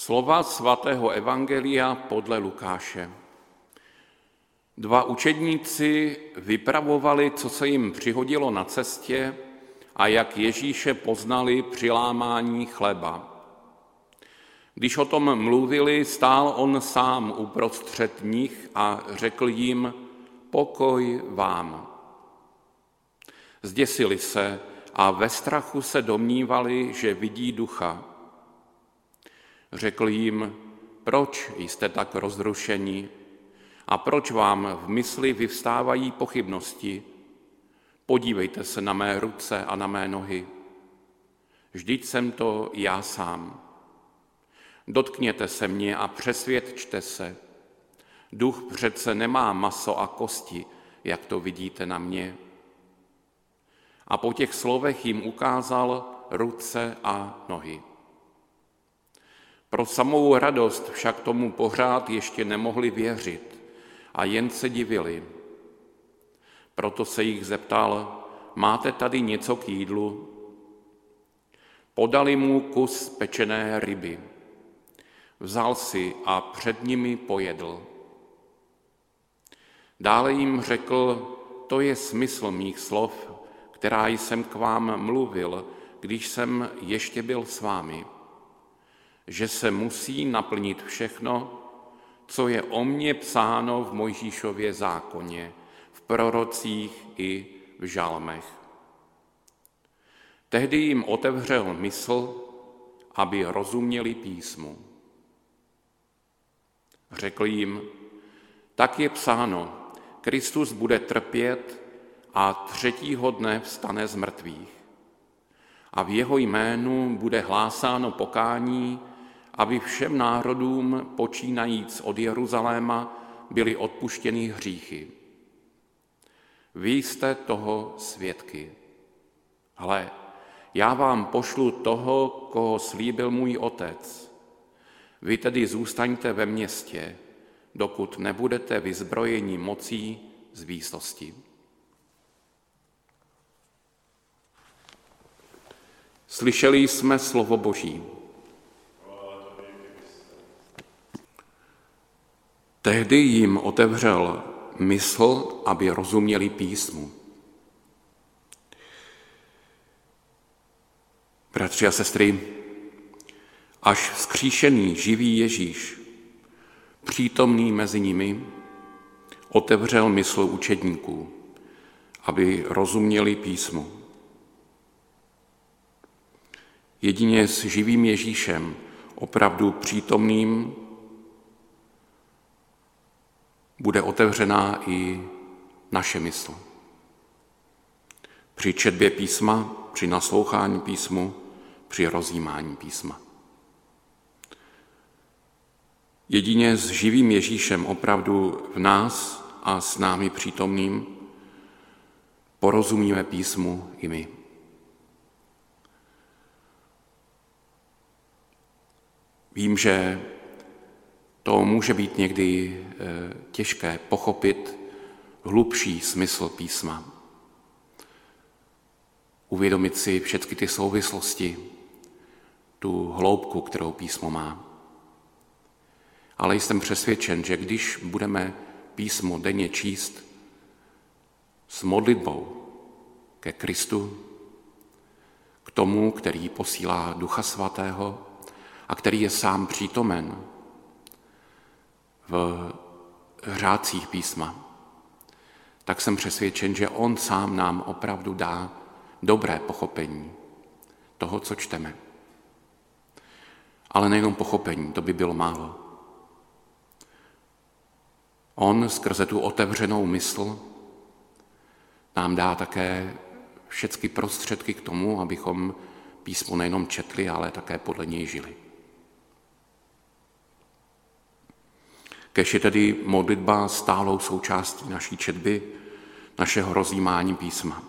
Slova svatého Evangelia podle Lukáše. Dva učedníci vypravovali, co se jim přihodilo na cestě a jak Ježíše poznali při lámání chleba. Když o tom mluvili, stál on sám uprostřed nich a řekl jim, pokoj vám. Zděsili se a ve strachu se domnívali, že vidí ducha. Řekl jim, proč jste tak rozrušeni a proč vám v mysli vyvstávají pochybnosti? Podívejte se na mé ruce a na mé nohy. Vždyť jsem to já sám. Dotkněte se mě a přesvědčte se. Duch přece nemá maso a kosti, jak to vidíte na mě. A po těch slovech jim ukázal ruce a nohy. Pro samou radost však tomu pořád ještě nemohli věřit a jen se divili. Proto se jich zeptal, máte tady něco k jídlu? Podali mu kus pečené ryby. Vzal si a před nimi pojedl. Dále jim řekl, to je smysl mých slov, která jsem k vám mluvil, když jsem ještě byl s vámi že se musí naplnit všechno, co je o mně psáno v Mojžíšově zákoně, v prorocích i v žalmech. Tehdy jim otevřel mysl, aby rozuměli písmu. Řekl jim, tak je psáno, Kristus bude trpět a třetího dne vstane z mrtvých. A v jeho jménu bude hlásáno pokání aby všem národům, počínajíc od Jeruzaléma, byly odpuštěny hříchy. Vy jste toho svědky. Hle, já vám pošlu toho, koho slíbil můj otec. Vy tedy zůstaňte ve městě, dokud nebudete vyzbrojeni mocí z výsosti. Slyšeli jsme slovo Boží. Tehdy jim otevřel mysl, aby rozuměli písmu. Bratři a sestry, až vzkříšený živý Ježíš, přítomný mezi nimi, otevřel mysl učedníků, aby rozuměli písmu. Jedině s živým Ježíšem, opravdu přítomným bude otevřená i naše mysl. Při četbě písma, při naslouchání písmu, při rozjímání písma. Jedině s živým Ježíšem opravdu v nás a s námi přítomným porozumíme písmu i my. Vím, že to může být někdy eh, těžké pochopit hlubší smysl písma. Uvědomit si všechny ty souvislosti, tu hloubku, kterou písmo má. Ale jsem přesvědčen, že když budeme písmo denně číst s modlitbou ke Kristu, k tomu, který posílá Ducha Svatého a který je sám přítomen v řádcích písma, tak jsem přesvědčen, že On sám nám opravdu dá dobré pochopení toho, co čteme. Ale nejenom pochopení, to by bylo málo. On skrze tu otevřenou mysl nám dá také všechny prostředky k tomu, abychom písmo nejenom četli, ale také podle něj žili. Kež je tedy modlitba stálou součástí naší četby, našeho rozjímání písma.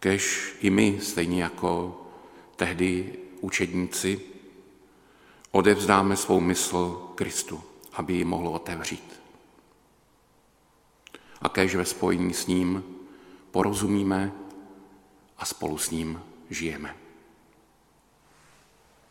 Kež i my, stejně jako tehdy učedníci, odevzdáme svou mysl Kristu, aby ji mohlo otevřít. A kež ve spojení s ním porozumíme a spolu s ním žijeme.